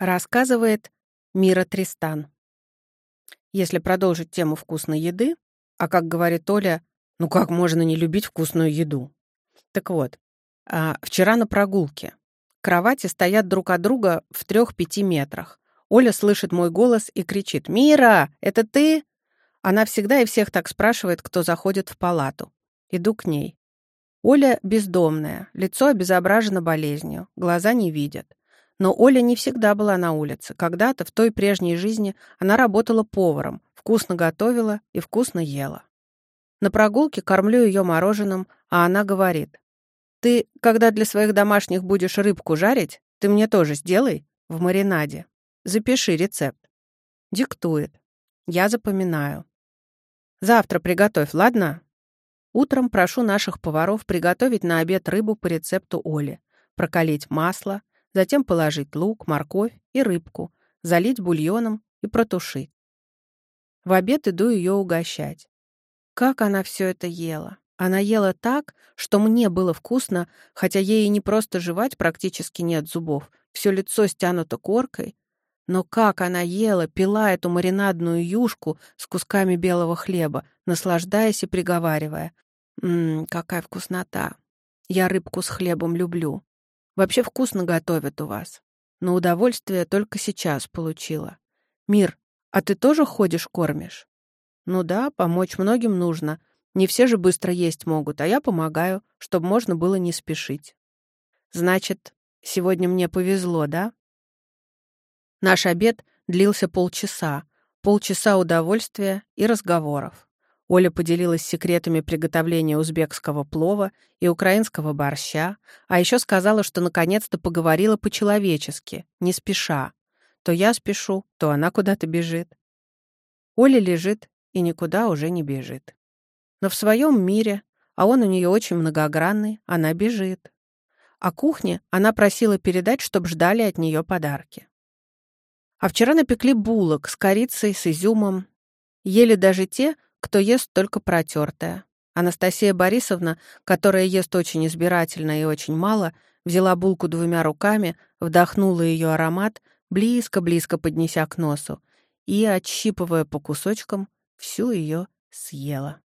Рассказывает Мира Тристан. Если продолжить тему вкусной еды, а как говорит Оля, ну как можно не любить вкусную еду? Так вот, а, вчера на прогулке. Кровати стоят друг от друга в трех-пяти метрах. Оля слышит мой голос и кричит «Мира, это ты?» Она всегда и всех так спрашивает, кто заходит в палату. Иду к ней. Оля бездомная, лицо обезображено болезнью, глаза не видят. Но Оля не всегда была на улице. Когда-то, в той прежней жизни, она работала поваром, вкусно готовила и вкусно ела. На прогулке кормлю ее мороженым, а она говорит, «Ты, когда для своих домашних будешь рыбку жарить, ты мне тоже сделай в маринаде. Запиши рецепт». Диктует. Я запоминаю. «Завтра приготовь, ладно?» Утром прошу наших поваров приготовить на обед рыбу по рецепту Оли, прокалить масло, затем положить лук, морковь и рыбку, залить бульоном и протушить. В обед иду ее угощать. Как она все это ела? Она ела так, что мне было вкусно, хотя ей не просто жевать практически нет зубов, все лицо стянуто коркой. Но как она ела, пила эту маринадную юшку с кусками белого хлеба, наслаждаясь и приговаривая. «Ммм, какая вкуснота! Я рыбку с хлебом люблю. Вообще вкусно готовят у вас. Но удовольствие только сейчас получила. Мир, а ты тоже ходишь кормишь? Ну да, помочь многим нужно. Не все же быстро есть могут, а я помогаю, чтобы можно было не спешить. Значит, сегодня мне повезло, да? Наш обед длился полчаса. Полчаса удовольствия и разговоров. Оля поделилась секретами приготовления узбекского плова и украинского борща, а еще сказала, что наконец-то поговорила по-человечески, не спеша. То я спешу, то она куда-то бежит. Оля лежит и никуда уже не бежит. Но в своем мире, а он у нее очень многогранный, она бежит. А кухне она просила передать, чтобы ждали от нее подарки. А вчера напекли булок с корицей, с изюмом. Ели даже те, кто ест только протертое. Анастасия Борисовна, которая ест очень избирательно и очень мало, взяла булку двумя руками, вдохнула ее аромат, близко-близко поднеся к носу, и, отщипывая по кусочкам, всю ее съела.